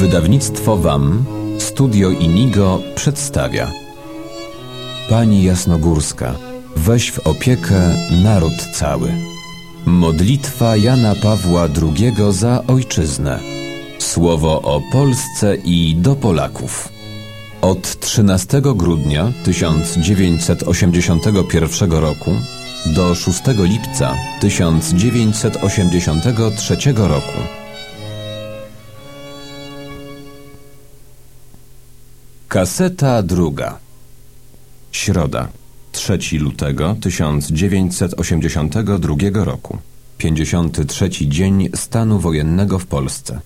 Wydawnictwo WAM, Studio Inigo przedstawia Pani Jasnogórska, weź w opiekę naród cały. Modlitwa Jana Pawła II za ojczyznę. Słowo o Polsce i do Polaków. Od 13 grudnia 1981 roku do 6 lipca 1983 roku. Kaseta druga. Środa, 3 lutego 1982 roku. 53 dzień stanu wojennego w Polsce.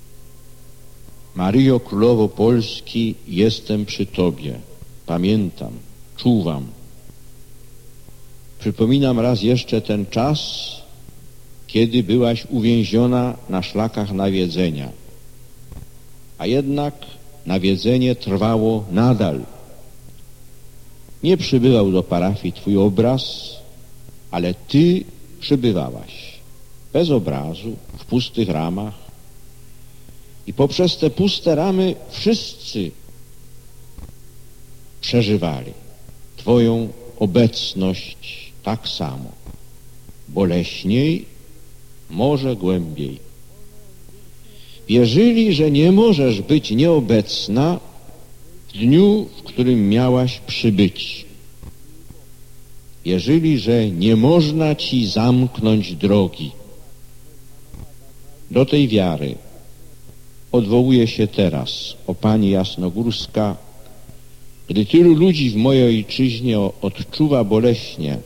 Maryjo Królowo Polski, jestem przy Tobie. Pamiętam, czuwam. Przypominam raz jeszcze ten czas, kiedy byłaś uwięziona na szlakach nawiedzenia. A jednak nawiedzenie trwało nadal. Nie przybywał do parafii Twój obraz, ale Ty przybywałaś. Bez obrazu, w pustych ramach. I poprzez te puste ramy wszyscy przeżywali Twoją obecność tak samo. Boleśniej, może głębiej. Wierzyli, że nie możesz być nieobecna w dniu, w którym miałaś przybyć. Wierzyli, że nie można ci zamknąć drogi. Do tej wiary odwołuje się teraz o Pani Jasnogórska, gdy tylu ludzi w mojej ojczyźnie odczuwa boleśnie,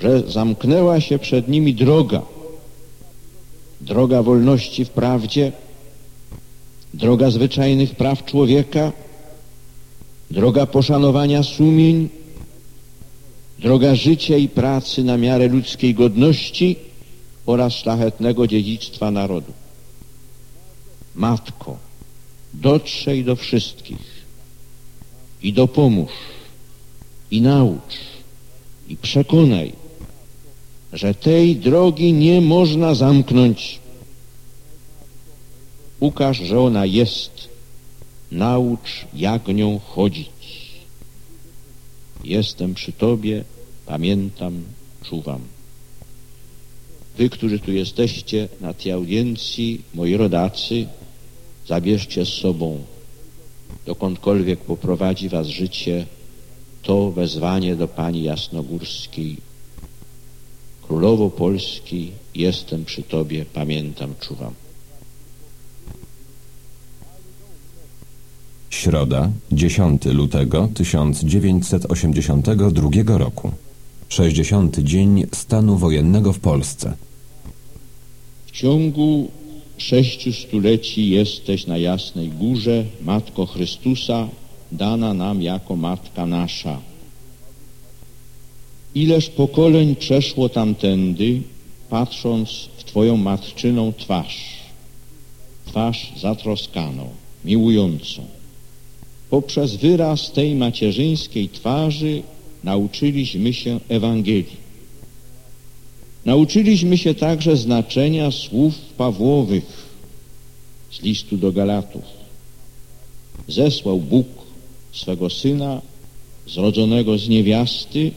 że zamknęła się przed nimi droga, droga wolności w prawdzie, droga zwyczajnych praw człowieka, droga poszanowania sumień, droga życia i pracy na miarę ludzkiej godności oraz szlachetnego dziedzictwa narodu. Matko, dotrzej do wszystkich i dopomóż, i naucz, i przekonaj, że tej drogi nie można zamknąć Ukaż, że ona jest. Naucz, jak nią chodzić. Jestem przy Tobie, pamiętam, czuwam. Wy, którzy tu jesteście na tej audiencji, moi rodacy, zabierzcie z sobą, dokądkolwiek poprowadzi was życie, to wezwanie do Pani Jasnogórskiej. Królowo Polski, jestem przy Tobie, pamiętam, czuwam. Środa, 10 lutego 1982 roku. 60. dzień stanu wojennego w Polsce. W ciągu sześciu stuleci jesteś na Jasnej Górze, Matko Chrystusa, dana nam jako Matka nasza. Ileż pokoleń przeszło tamtędy, patrząc w Twoją matczyną twarz, twarz zatroskaną, miłującą. Poprzez wyraz tej macierzyńskiej twarzy nauczyliśmy się Ewangelii. Nauczyliśmy się także znaczenia słów Pawłowych z listu do Galatów. Zesłał Bóg swego Syna zrodzonego z niewiasty,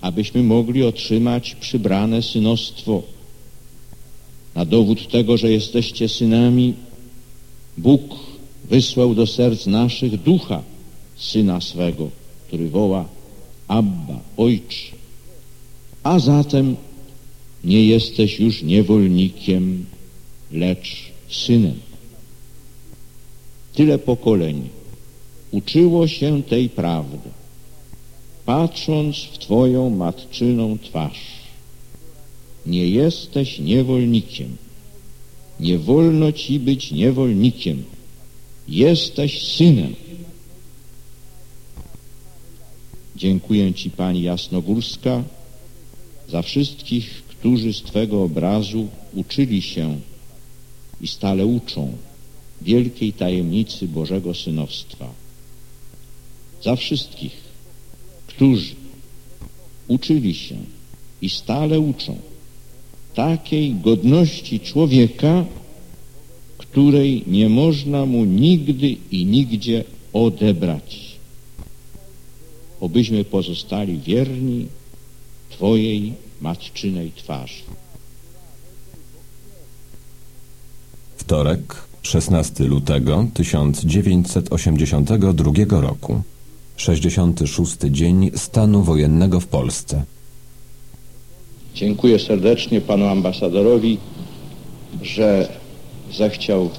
abyśmy mogli otrzymać przybrane synostwo. Na dowód tego, że jesteście synami, Bóg wysłał do serc naszych ducha Syna swego, który woła Abba, Ojcze. A zatem nie jesteś już niewolnikiem, lecz synem. Tyle pokoleń uczyło się tej prawdy, patrząc w Twoją matczyną twarz. Nie jesteś niewolnikiem. Nie wolno Ci być niewolnikiem Jesteś synem. Dziękuję Ci, Pani Jasnogórska, za wszystkich, którzy z Twego obrazu uczyli się i stale uczą wielkiej tajemnicy Bożego Synowstwa. Za wszystkich, którzy uczyli się i stale uczą takiej godności człowieka, której nie można mu nigdy i nigdzie odebrać. Obyśmy pozostali wierni Twojej matczynej twarzy. Wtorek, 16 lutego 1982 roku. 66. dzień stanu wojennego w Polsce. Dziękuję serdecznie panu ambasadorowi, że zechciał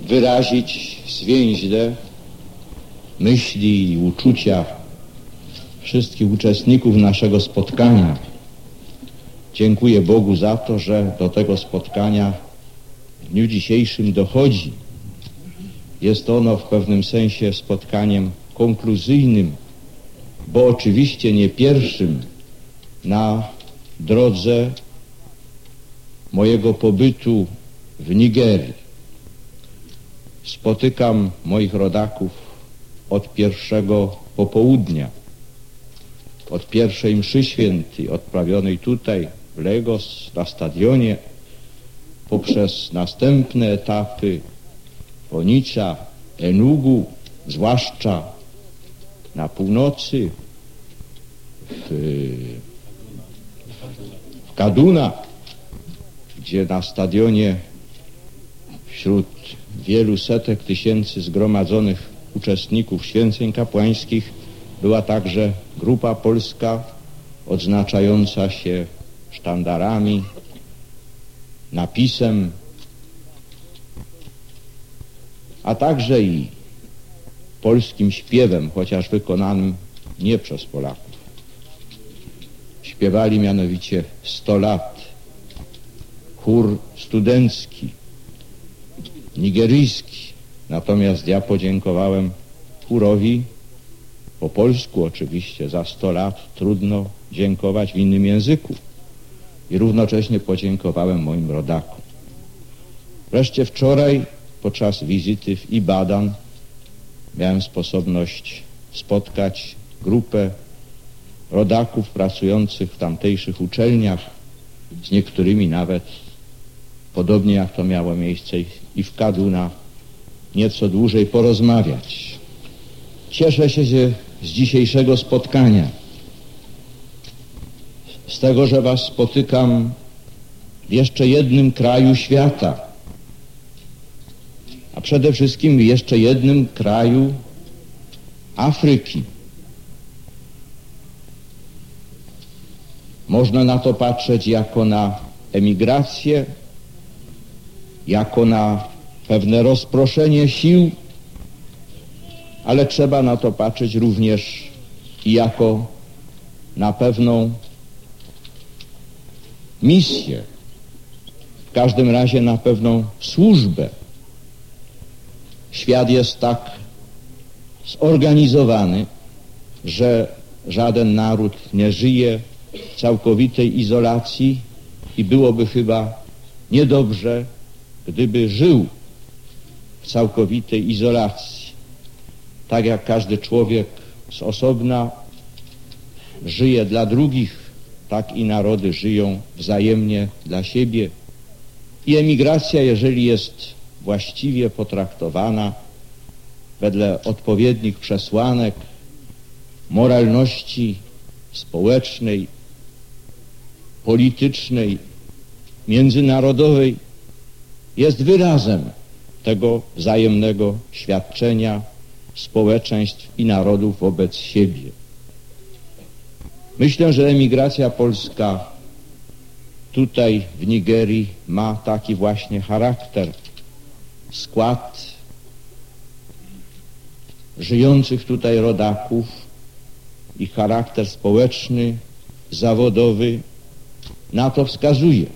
wyrazić zwięźle myśli i uczucia wszystkich uczestników naszego spotkania. Dziękuję Bogu za to, że do tego spotkania w dniu dzisiejszym dochodzi. Jest ono w pewnym sensie spotkaniem konkluzyjnym, bo oczywiście nie pierwszym na drodze mojego pobytu w Nigerii. Spotykam moich rodaków od pierwszego popołudnia, od pierwszej mszy świętej odprawionej tutaj w Lagos na stadionie, poprzez następne etapy Ponicza, Enugu, zwłaszcza na północy, w, w Kaduna, gdzie na stadionie wśród wielu setek tysięcy zgromadzonych uczestników święceń kapłańskich była także grupa polska odznaczająca się sztandarami, napisem, a także i polskim śpiewem, chociaż wykonanym nie przez Polaków. Śpiewali mianowicie 100 lat. Chór studencki, nigeryjski. Natomiast ja podziękowałem chórowi po polsku oczywiście za 100 lat. Trudno dziękować w innym języku. I równocześnie podziękowałem moim rodakom. Wreszcie wczoraj podczas wizyty w Ibadan miałem sposobność spotkać grupę rodaków pracujących w tamtejszych uczelniach, z niektórymi nawet, podobnie jak to miało miejsce i w Kaduna, nieco dłużej porozmawiać. Cieszę się z dzisiejszego spotkania, z tego, że Was spotykam w jeszcze jednym kraju świata, a przede wszystkim w jeszcze jednym kraju Afryki. Można na to patrzeć jako na emigrację, jako na pewne rozproszenie sił, ale trzeba na to patrzeć również jako na pewną misję, w każdym razie na pewną służbę. Świat jest tak zorganizowany, że żaden naród nie żyje w całkowitej izolacji i byłoby chyba niedobrze, gdyby żył w całkowitej izolacji. Tak jak każdy człowiek z osobna żyje dla drugich, tak i narody żyją wzajemnie dla siebie. I emigracja, jeżeli jest właściwie potraktowana wedle odpowiednich przesłanek moralności społecznej, politycznej, międzynarodowej, jest wyrazem tego wzajemnego świadczenia społeczeństw i narodów wobec siebie. Myślę, że emigracja polska tutaj w Nigerii ma taki właśnie charakter, skład żyjących tutaj rodaków i charakter społeczny, zawodowy na to wskazuje.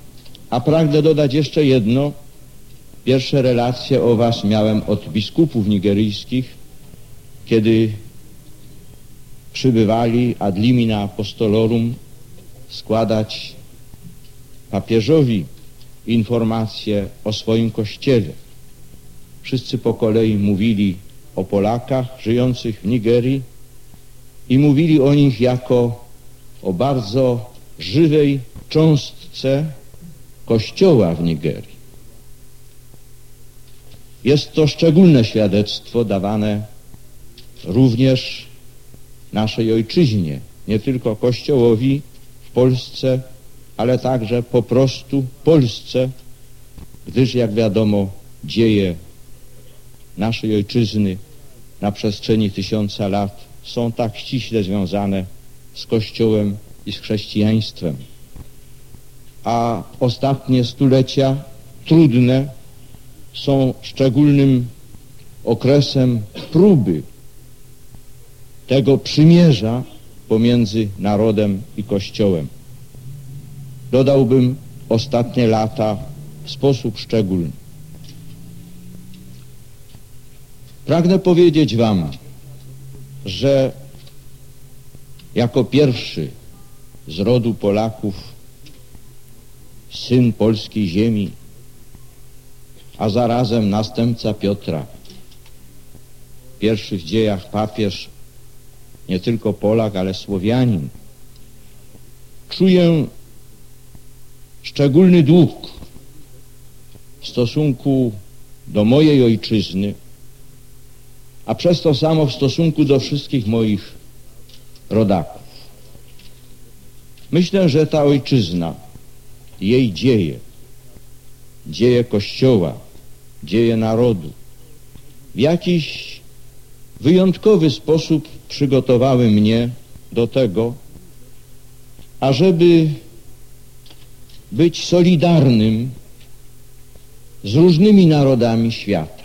A pragnę dodać jeszcze jedno. Pierwsze relacje o was miałem od biskupów nigeryjskich, kiedy przybywali ad limina apostolorum składać papieżowi informacje o swoim kościele. Wszyscy po kolei mówili o Polakach żyjących w Nigerii i mówili o nich jako o bardzo żywej cząstce Kościoła w Nigerii. Jest to szczególne świadectwo dawane również naszej ojczyźnie, nie tylko Kościołowi w Polsce, ale także po prostu Polsce, gdyż jak wiadomo dzieje naszej ojczyzny na przestrzeni tysiąca lat są tak ściśle związane z Kościołem i z chrześcijaństwem. A ostatnie stulecia trudne są szczególnym okresem próby tego przymierza pomiędzy narodem i Kościołem. Dodałbym ostatnie lata w sposób szczególny. Pragnę powiedzieć Wam, że jako pierwszy z rodu Polaków, syn polskiej ziemi, a zarazem następca Piotra, w dziejach papież, nie tylko Polak, ale Słowianin, czuję szczególny dług w stosunku do mojej ojczyzny, a przez to samo w stosunku do wszystkich moich rodaków. Myślę, że ta ojczyzna, jej dzieje, dzieje Kościoła, dzieje narodu, w jakiś wyjątkowy sposób przygotowały mnie do tego, ażeby być solidarnym z różnymi narodami świata.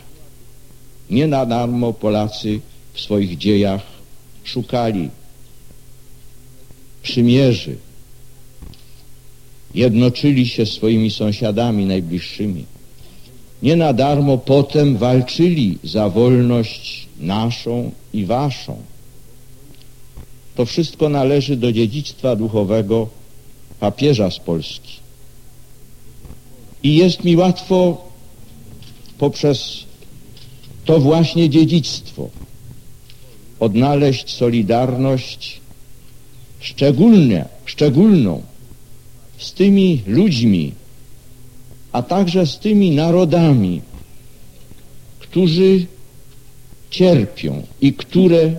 Nie na darmo Polacy w swoich dziejach szukali przymierzy, jednoczyli się swoimi sąsiadami najbliższymi. Nie na darmo potem walczyli za wolność naszą i waszą. To wszystko należy do dziedzictwa duchowego papieża z Polski. I jest mi łatwo poprzez to właśnie dziedzictwo odnaleźć solidarność szczególnie, szczególną z tymi ludźmi, a także z tymi narodami, którzy cierpią i które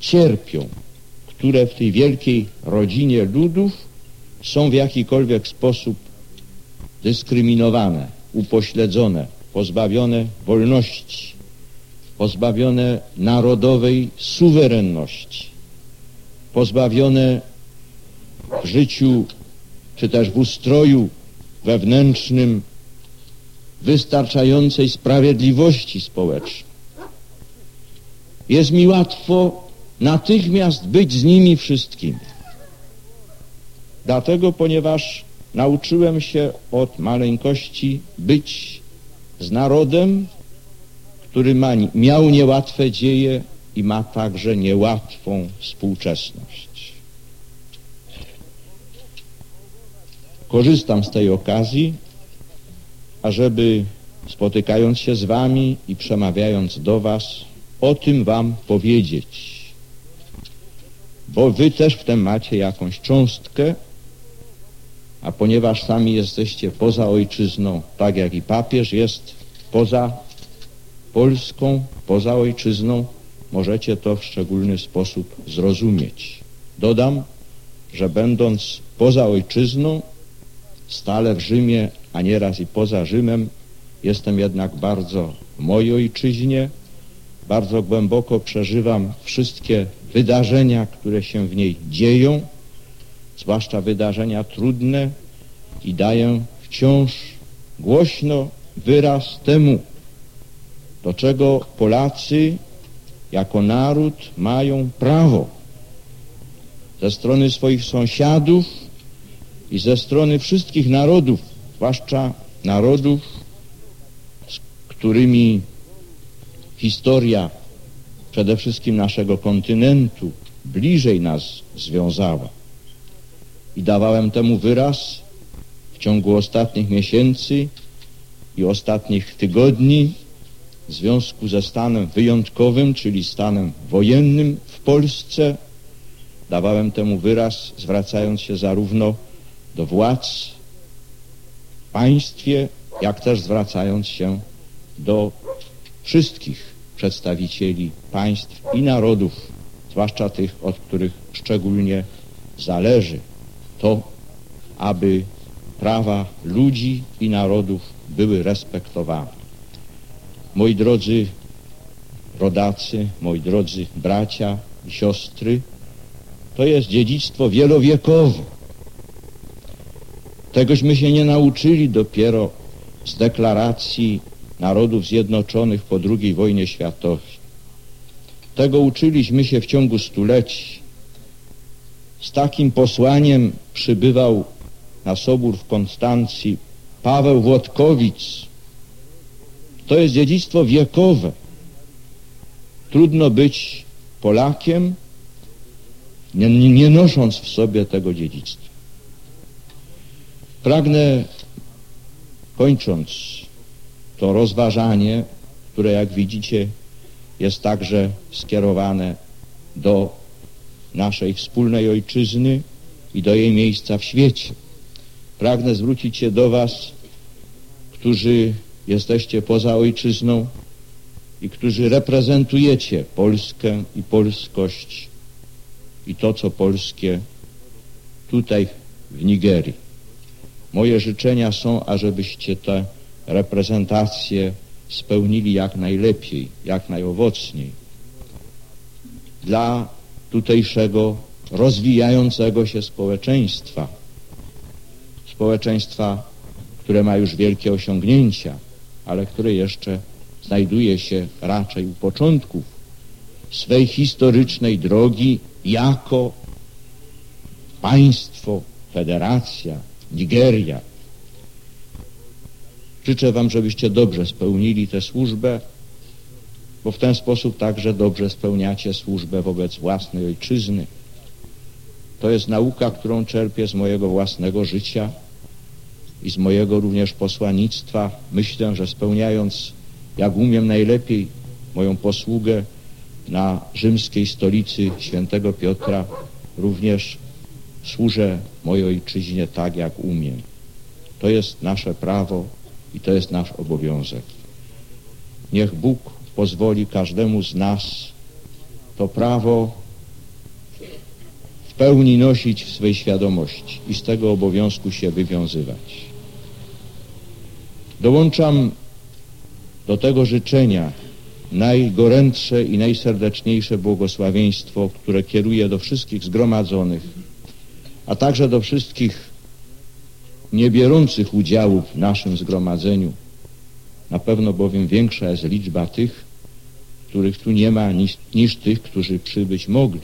cierpią, które w tej wielkiej rodzinie ludów są w jakikolwiek sposób dyskryminowane, upośledzone, pozbawione wolności, pozbawione narodowej suwerenności, pozbawione w życiu czy też w ustroju wewnętrznym wystarczającej sprawiedliwości społecznej. Jest mi łatwo natychmiast być z nimi wszystkimi. Dlatego, ponieważ nauczyłem się od maleńkości być z narodem, który ma, miał niełatwe dzieje i ma także niełatwą współczesność. Korzystam z tej okazji, ażeby spotykając się z wami i przemawiając do was, o tym wam powiedzieć. Bo wy też w tym macie jakąś cząstkę, a ponieważ sami jesteście poza ojczyzną, tak jak i papież jest poza Polską, poza ojczyzną, możecie to w szczególny sposób zrozumieć. Dodam, że będąc poza ojczyzną, stale w Rzymie, a nieraz i poza Rzymem, jestem jednak bardzo w mojej ojczyźnie, bardzo głęboko przeżywam wszystkie wydarzenia, które się w niej dzieją, zwłaszcza wydarzenia trudne i daję wciąż głośno wyraz temu, do czego Polacy jako naród mają prawo. Ze strony swoich sąsiadów i ze strony wszystkich narodów, zwłaszcza narodów, z którymi historia przede wszystkim naszego kontynentu bliżej nas związała. I dawałem temu wyraz w ciągu ostatnich miesięcy i ostatnich tygodni w związku ze stanem wyjątkowym, czyli stanem wojennym w Polsce, dawałem temu wyraz, zwracając się zarówno do władz w państwie, jak też zwracając się do wszystkich przedstawicieli państw i narodów, zwłaszcza tych, od których szczególnie zależy to, aby prawa ludzi i narodów były respektowane. Moi drodzy rodacy, moi drodzy bracia i siostry, to jest dziedzictwo wielowiekowe. Tegośmy się nie nauczyli dopiero z deklaracji Narodów Zjednoczonych po II wojnie światowej. Tego uczyliśmy się w ciągu stuleci. Z takim posłaniem przybywał na Sobór w Konstancji Paweł Włodkowic. To jest dziedzictwo wiekowe. Trudno być Polakiem, nie, nie nosząc w sobie tego dziedzictwa. Pragnę, kończąc to rozważanie, które jak widzicie jest także skierowane do naszej wspólnej ojczyzny i do jej miejsca w świecie. Pragnę zwrócić się do Was, którzy jesteście poza ojczyzną i którzy reprezentujecie Polskę i polskość i to, co polskie tutaj w Nigerii. Moje życzenia są, ażebyście te reprezentacje spełnili jak najlepiej, jak najowocniej. Dla tutejszego rozwijającego się społeczeństwa, społeczeństwa, które ma już wielkie osiągnięcia, ale które jeszcze znajduje się raczej u początków swej historycznej drogi jako państwo, federacja, Nigeria. Życzę Wam, żebyście dobrze spełnili tę służbę, bo w ten sposób także dobrze spełniacie służbę wobec własnej ojczyzny. To jest nauka, którą czerpię z mojego własnego życia i z mojego również posłanictwa. Myślę, że spełniając jak umiem najlepiej moją posługę na rzymskiej stolicy świętego Piotra, również służę mojej ojczyźnie tak, jak umiem. To jest nasze prawo i to jest nasz obowiązek. Niech Bóg pozwoli każdemu z nas to prawo w pełni nosić w swej świadomości i z tego obowiązku się wywiązywać. Dołączam do tego życzenia najgorętsze i najserdeczniejsze błogosławieństwo, które kieruje do wszystkich zgromadzonych, a także do wszystkich niebierących udziału w naszym zgromadzeniu. Na pewno bowiem większa jest liczba tych, których tu nie ma niż, niż tych, którzy przybyć mogli.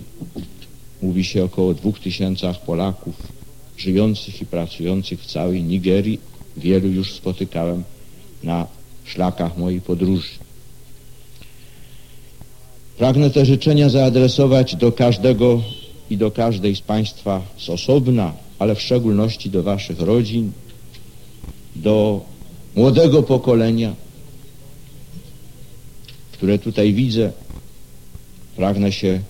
Mówi się około dwóch tysiącach Polaków żyjących i pracujących w całej Nigerii. Wielu już spotykałem na szlakach mojej podróży. Pragnę te życzenia zaadresować do każdego i do każdej z Państwa z osobna, ale w szczególności do Waszych rodzin, do młodego pokolenia, które tutaj widzę. Pragnę się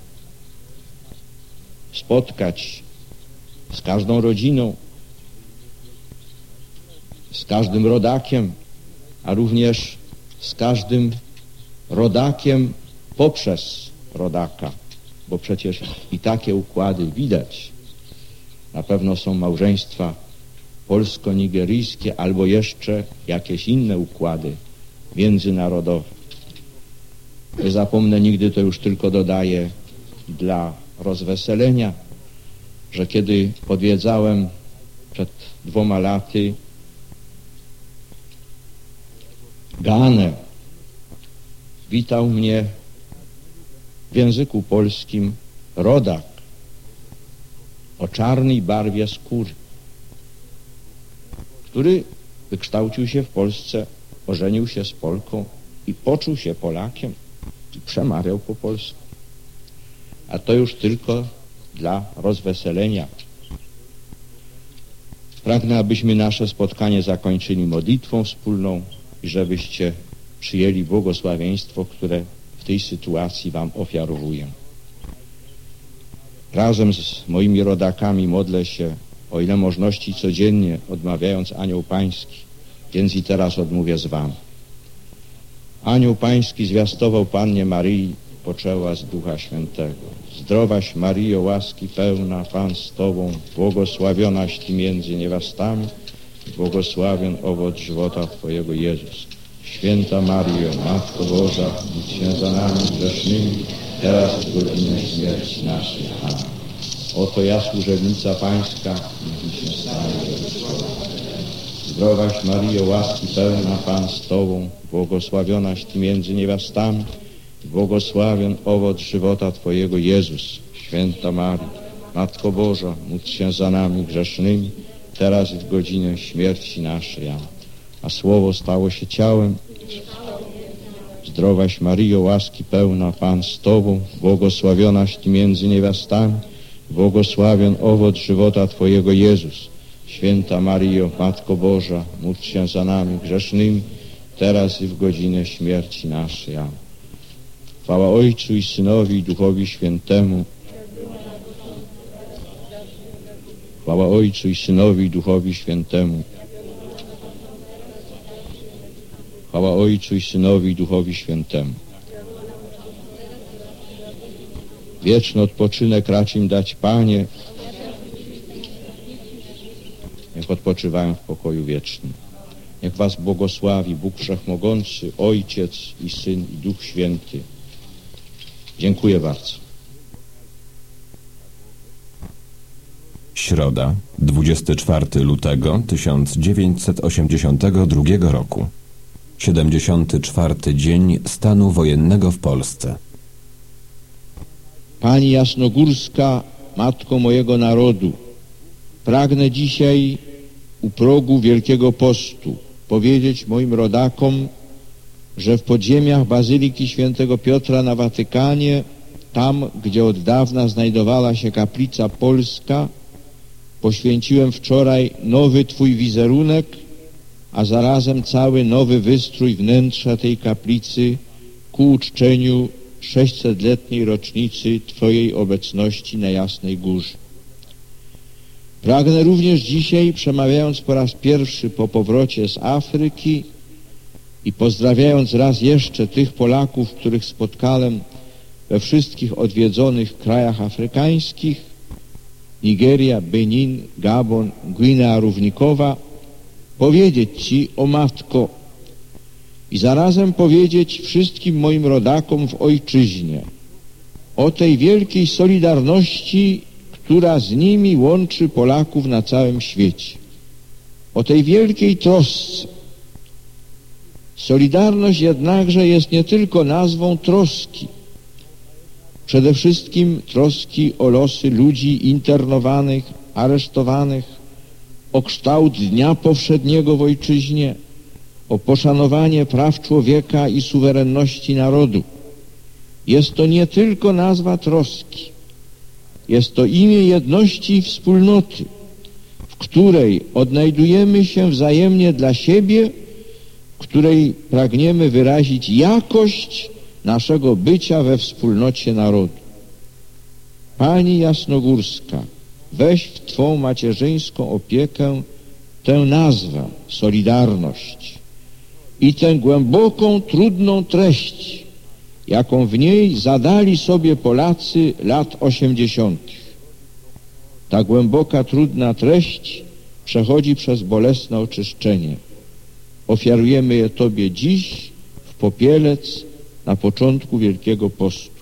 spotkać z każdą rodziną, z każdym rodakiem, a również z każdym rodakiem poprzez rodaka, bo przecież i takie układy widać. Na pewno są małżeństwa polsko-nigeryjskie albo jeszcze jakieś inne układy międzynarodowe. Nie zapomnę nigdy, to już tylko dodaję dla rozweselenia, że kiedy odwiedzałem przed dwoma laty Ganę, witał mnie w języku polskim rodak o czarnej barwie skóry, który wykształcił się w Polsce, ożenił się z Polką i poczuł się Polakiem i przemawiał po polsku. A to już tylko dla rozweselenia. Pragnę, abyśmy nasze spotkanie zakończyli modlitwą wspólną i żebyście przyjęli błogosławieństwo, które w tej sytuacji Wam ofiarowuję. Razem z moimi rodakami modlę się, o ile możności codziennie, odmawiając anioł pański, więc i teraz odmówię z Wami. Anioł Pański zwiastował Pannie Maryi, poczęła z Ducha Świętego. Zdrowaś Maryjo, łaski pełna, Pan z Tobą, błogosławionaś Ty między niewiastami, błogosławion owoc żywota Twojego Jezus. Święta Maryjo, Matko Boża, módl się za nami grzesznymi, teraz w godzinę śmierci naszej. Amen. Oto ja, służebnica Pańska, niech się stanie Zdrowaś Maryjo, łaski pełna, Pan z Tobą, błogosławionaś Ty między niewiastami, błogosławion owoc żywota Twojego Jezus. Święta Maryjo, Matko Boża, módl się za nami grzesznymi, teraz w godzinę śmierci naszej. Amen. A Słowo stało się ciałem. Zdrowaś Maryjo, łaski pełna, Pan z Tobą, błogosławionaś Ty między niewiastami, błogosławion owoc żywota Twojego Jezus. Święta Maryjo, Matko Boża, módl się za nami grzesznymi, teraz i w godzinę śmierci naszej. Amen. Chwała Ojcu i Synowi i Duchowi Świętemu. Chwała Ojcu i Synowi i Duchowi Świętemu. Chwała Ojcu i Synowi i Duchowi Świętemu. Wieczny odpoczynek racz im dać, Panie. Niech odpoczywają w pokoju wiecznym. Niech Was błogosławi Bóg Wszechmogący, Ojciec i Syn i Duch Święty. Dziękuję bardzo. Środa, 24 lutego 1982 roku. 74. dzień stanu wojennego w Polsce. Pani Jasnogórska, Matko mojego narodu, pragnę dzisiaj u progu Wielkiego Postu powiedzieć moim rodakom, że w podziemiach Bazyliki Świętego Piotra na Watykanie, tam gdzie od dawna znajdowała się kaplica polska, poświęciłem wczoraj nowy Twój wizerunek, a zarazem cały nowy wystrój wnętrza tej kaplicy ku uczczeniu 600-letniej rocznicy Twojej obecności na Jasnej Górze. Pragnę również dzisiaj, przemawiając po raz pierwszy po powrocie z Afryki i pozdrawiając raz jeszcze tych Polaków, których spotkałem we wszystkich odwiedzonych krajach afrykańskich, Nigeria, Benin, Gabon, Gwinea Równikowa, powiedzieć Ci, o Matko, i zarazem powiedzieć wszystkim moim rodakom w ojczyźnie o tej wielkiej solidarności, która z nimi łączy Polaków na całym świecie, o tej wielkiej trosce. Solidarność jednakże jest nie tylko nazwą troski, przede wszystkim troski o losy ludzi internowanych, aresztowanych, o kształt dnia powszedniego w ojczyźnie, o poszanowanie praw człowieka i suwerenności narodu. Jest to nie tylko nazwa troski, jest to imię jedności i wspólnoty, w której odnajdujemy się wzajemnie dla siebie, w której pragniemy wyrazić jakość naszego bycia we wspólnocie narodu. Pani Jasnogórska, weź w Twą macierzyńską opiekę tę nazwę, Solidarność i tę głęboką, trudną treść, jaką w niej zadali sobie Polacy lat osiemdziesiątych. Ta głęboka, trudna treść przechodzi przez bolesne oczyszczenie. Ofiarujemy je Tobie dziś w popielec na początku Wielkiego Postu.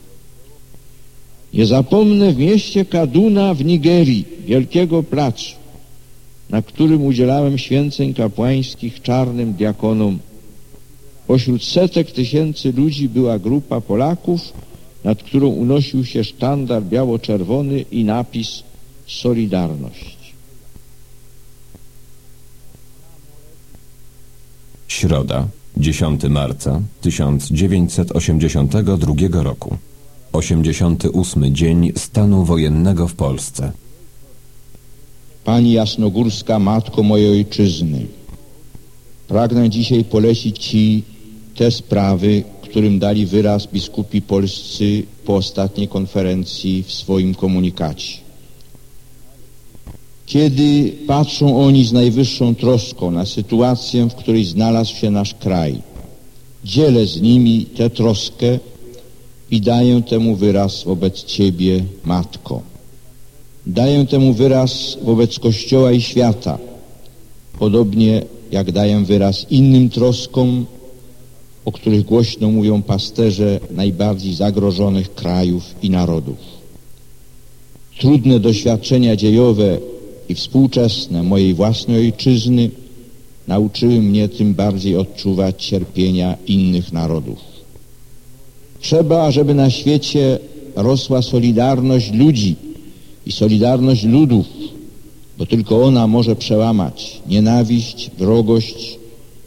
Nie zapomnę w mieście Kaduna w Nigerii, wielkiego placu, na którym udzielałem święceń kapłańskich czarnym diakonom. Pośród setek tysięcy ludzi była grupa Polaków, nad którą unosił się sztandar biało-czerwony i napis Solidarność. Środa, 10 marca 1982 roku. 88 dzień stanu wojennego w Polsce. Pani Jasnogórska, Matko mojej Ojczyzny, pragnę dzisiaj polecić Ci te sprawy, którym dali wyraz biskupi polscy po ostatniej konferencji w swoim komunikacie. Kiedy patrzą oni z najwyższą troską na sytuację, w której znalazł się nasz kraj, dzielę z nimi tę troskę i daję temu wyraz wobec Ciebie, Matko. Daję temu wyraz wobec Kościoła i świata, podobnie jak daję wyraz innym troskom, o których głośno mówią pasterze najbardziej zagrożonych krajów i narodów. Trudne doświadczenia dziejowe i współczesne mojej własnej ojczyzny nauczyły mnie tym bardziej odczuwać cierpienia innych narodów. Trzeba, żeby na świecie rosła solidarność ludzi i solidarność ludów, bo tylko ona może przełamać nienawiść, wrogość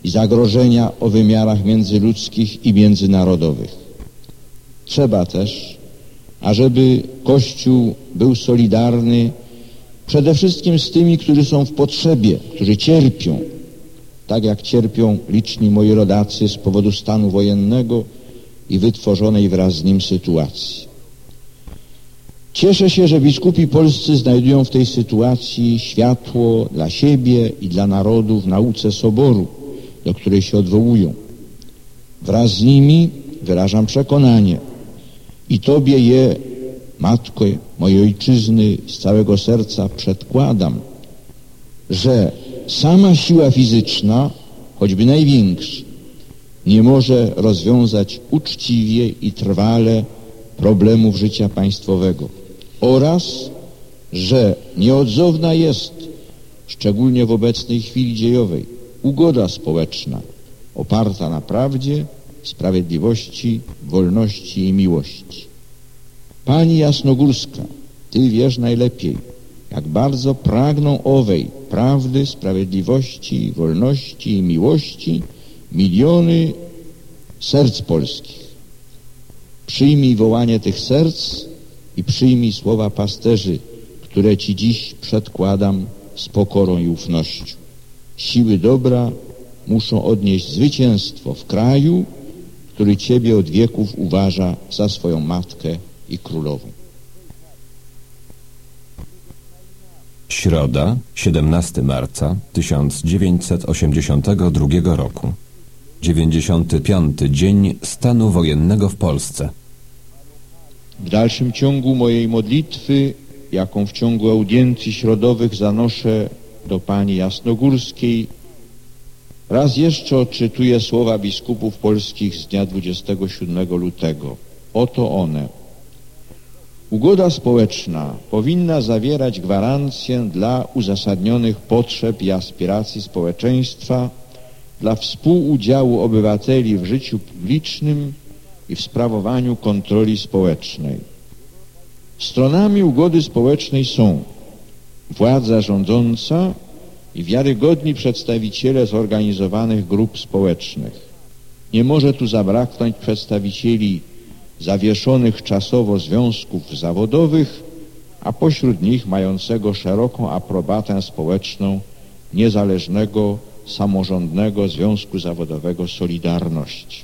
i zagrożenia o wymiarach międzyludzkich i międzynarodowych. Trzeba też, ażeby Kościół był solidarny przede wszystkim z tymi, którzy są w potrzebie, którzy cierpią, tak jak cierpią liczni moi rodacy z powodu stanu wojennego i wytworzonej wraz z nim sytuacji. Cieszę się, że biskupi polscy znajdują w tej sytuacji światło dla siebie i dla narodu w nauce Soboru, do której się odwołują. Wraz z nimi wyrażam przekonanie i Tobie je, Matko mojej Ojczyzny, z całego serca przedkładam, że sama siła fizyczna, choćby największa, nie może rozwiązać uczciwie i trwale problemów życia państwowego oraz, że nieodzowna jest, szczególnie w obecnej chwili dziejowej, ugoda społeczna oparta na prawdzie, sprawiedliwości, wolności i miłości. Pani Jasnogórska, Ty wiesz najlepiej, jak bardzo pragną owej prawdy, sprawiedliwości, wolności i miłości miliony serc polskich. Przyjmij wołanie tych serc i przyjmij słowa pasterzy, które Ci dziś przedkładam z pokorą i ufnością. Siły dobra muszą odnieść zwycięstwo w kraju, który Ciebie od wieków uważa za swoją matkę i królową. Środa, 17 marca 1982 roku. 95. dzień stanu wojennego w Polsce. W dalszym ciągu mojej modlitwy, jaką w ciągu audiencji środowych zanoszę do Pani Jasnogórskiej, raz jeszcze odczytuję słowa biskupów polskich z dnia 27 lutego. Oto one. Ugoda społeczna powinna zawierać gwarancję dla uzasadnionych potrzeb i aspiracji społeczeństwa, dla współudziału obywateli w życiu publicznym i w sprawowaniu kontroli społecznej. Stronami ugody społecznej są władza rządząca i wiarygodni przedstawiciele zorganizowanych grup społecznych. Nie może tu zabraknąć przedstawicieli zawieszonych czasowo związków zawodowych, a pośród nich mającego szeroką aprobatę społeczną niezależnego samorządnego Związku Zawodowego Solidarność.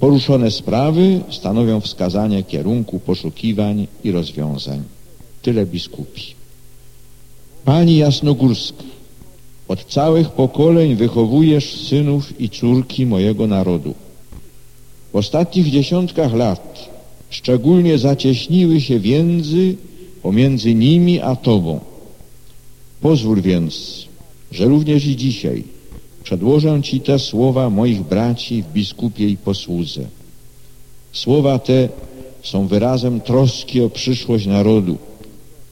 Poruszone sprawy stanowią wskazanie kierunku poszukiwań i rozwiązań. Tyle biskupi. Pani Jasnogórska, od całych pokoleń wychowujesz synów i córki mojego narodu. W ostatnich dziesiątkach lat szczególnie zacieśniły się więzy pomiędzy nimi a Tobą. Pozwól więc, że również i dzisiaj przedłożę Ci te słowa moich braci w biskupie i posłudze. Słowa te są wyrazem troski o przyszłość narodu,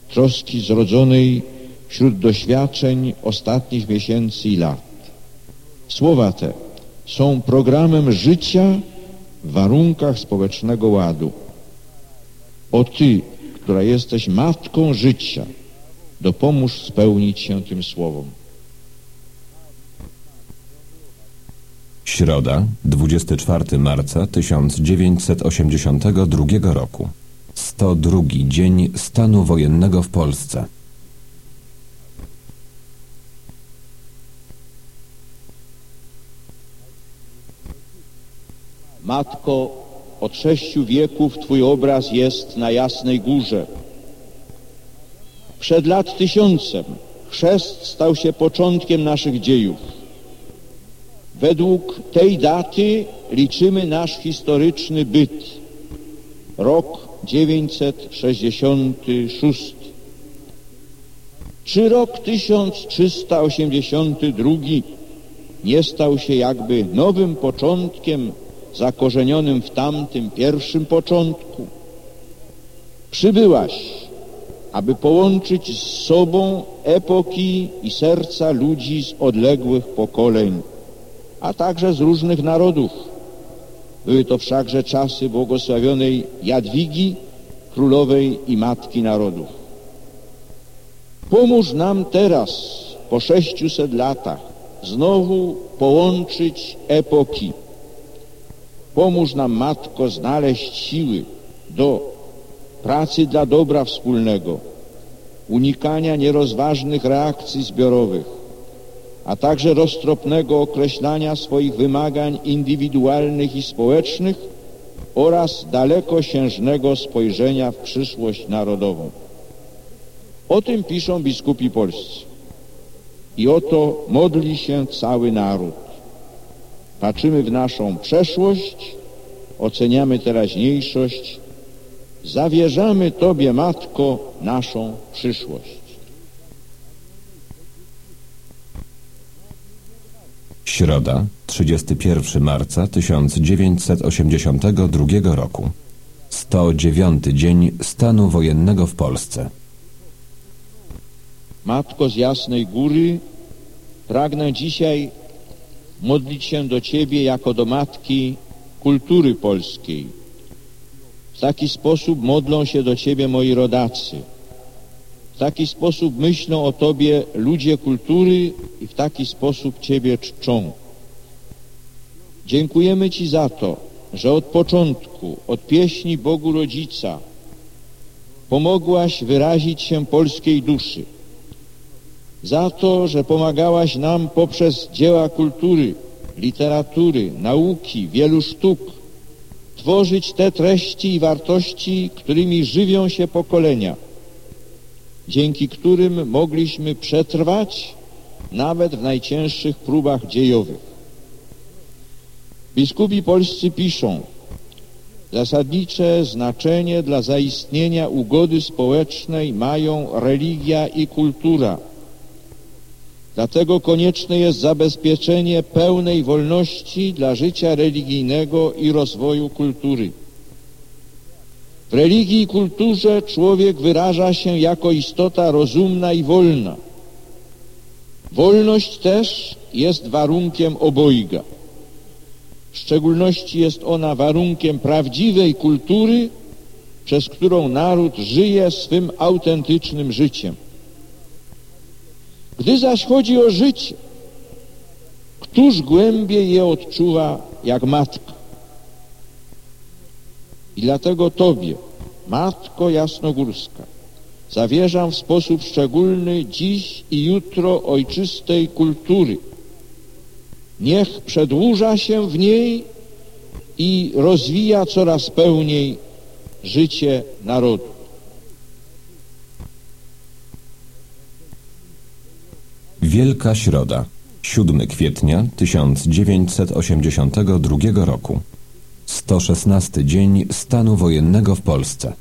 troski zrodzonej wśród doświadczeń ostatnich miesięcy i lat. Słowa te są programem życia w warunkach społecznego ładu. O Ty, która jesteś matką życia, dopomóż spełnić się tym słowom. Środa, 24 marca 1982 roku. 102 dzień stanu wojennego w Polsce. Matko, od sześciu wieków Twój obraz jest na Jasnej Górze. Przed lat tysiącem chrzest stał się początkiem naszych dziejów. Według tej daty liczymy nasz historyczny byt. Rok 966. Czy rok 1382 nie stał się jakby nowym początkiem zakorzenionym w tamtym pierwszym początku? Przybyłaś, aby połączyć z sobą epoki i serca ludzi z odległych pokoleń, a także z różnych narodów. Były to wszakże czasy błogosławionej Jadwigi, królowej i matki narodów. Pomóż nam teraz, po sześciuset latach, znowu połączyć epoki. Pomóż nam, Matko, znaleźć siły do pracy dla dobra wspólnego, unikania nierozważnych reakcji zbiorowych, a także roztropnego określania swoich wymagań indywidualnych i społecznych oraz dalekosiężnego spojrzenia w przyszłość narodową. O tym piszą biskupi polscy. I oto modli się cały naród. Patrzymy w naszą przeszłość, oceniamy teraźniejszość, zawierzamy Tobie, Matko, naszą przyszłość. Środa, 31 marca 1982 roku. 109 dzień stanu wojennego w Polsce. Matko z Jasnej Góry, pragnę dzisiaj modlić się do Ciebie jako do Matki kultury polskiej. W taki sposób modlą się do Ciebie moi rodacy. W taki sposób myślą o Tobie ludzie kultury i w taki sposób Ciebie czczą. Dziękujemy Ci za to, że od początku, od pieśni Bogu Rodzica pomogłaś wyrazić się polskiej duszy za to, że pomagałaś nam poprzez dzieła kultury, literatury, nauki, wielu sztuk tworzyć te treści i wartości, którymi żywią się pokolenia, dzięki którym mogliśmy przetrwać nawet w najcięższych próbach dziejowych. Biskupi polscy piszą, zasadnicze znaczenie dla zaistnienia ugody społecznej mają religia i kultura – Dlatego konieczne jest zabezpieczenie pełnej wolności dla życia religijnego i rozwoju kultury. W religii i kulturze człowiek wyraża się jako istota rozumna i wolna. Wolność też jest warunkiem obojga. W szczególności jest ona warunkiem prawdziwej kultury, przez którą naród żyje swym autentycznym życiem. Gdy zaś chodzi o życie, któż głębiej je odczuwa jak matka? I dlatego Tobie, Matko Jasnogórska, zawierzam w sposób szczególny dziś i jutro ojczystej kultury. Niech przedłuża się w niej i rozwija coraz pełniej życie narodu. Wielka Środa, 7 kwietnia 1982 roku. 116 dzień stanu wojennego w Polsce.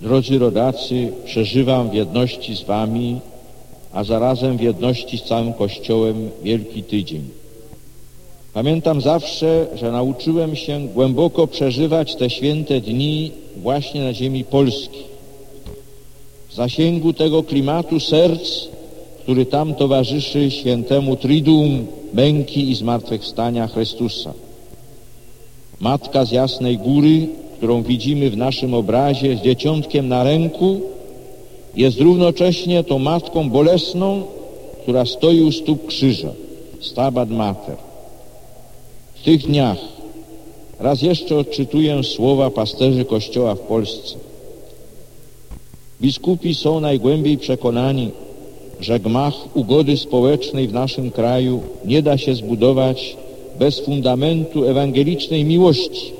Drodzy rodacy, przeżywam w jedności z Wami, a zarazem w jedności z całym Kościołem Wielki Tydzień. Pamiętam zawsze, że nauczyłem się głęboko przeżywać te święte dni właśnie na ziemi polskiej. W zasięgu tego klimatu serc który tam towarzyszy świętemu Triduum męki i zmartwychwstania Chrystusa. Matka z Jasnej Góry, którą widzimy w naszym obrazie z dzieciątkiem na ręku, jest równocześnie tą matką bolesną, która stoi u stóp krzyża, Stabat Mater. W tych dniach raz jeszcze odczytuję słowa pasterzy Kościoła w Polsce. Biskupi są najgłębiej przekonani, że gmach ugody społecznej w naszym kraju nie da się zbudować bez fundamentu ewangelicznej miłości,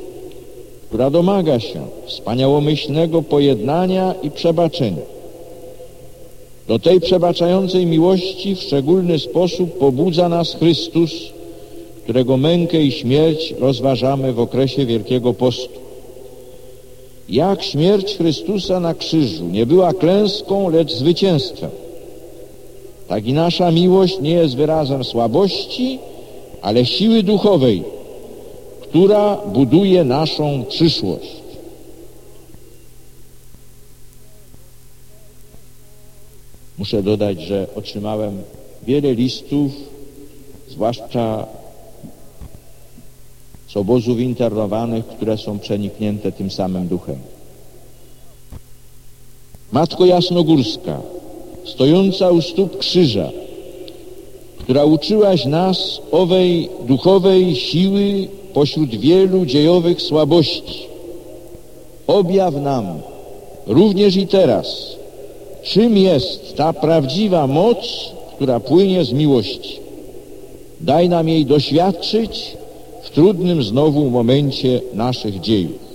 która domaga się wspaniałomyślnego pojednania i przebaczenia. Do tej przebaczającej miłości w szczególny sposób pobudza nas Chrystus, którego mękę i śmierć rozważamy w okresie Wielkiego Postu. Jak śmierć Chrystusa na krzyżu nie była klęską, lecz zwycięstwem, tak i nasza miłość nie jest wyrazem słabości, ale siły duchowej, która buduje naszą przyszłość. Muszę dodać, że otrzymałem wiele listów, zwłaszcza z obozów internowanych, które są przeniknięte tym samym duchem. Matko Jasnogórska, stojąca u stóp krzyża, która uczyłaś nas owej duchowej siły pośród wielu dziejowych słabości. Objaw nam również i teraz, czym jest ta prawdziwa moc, która płynie z miłości. Daj nam jej doświadczyć w trudnym znowu momencie naszych dziejów.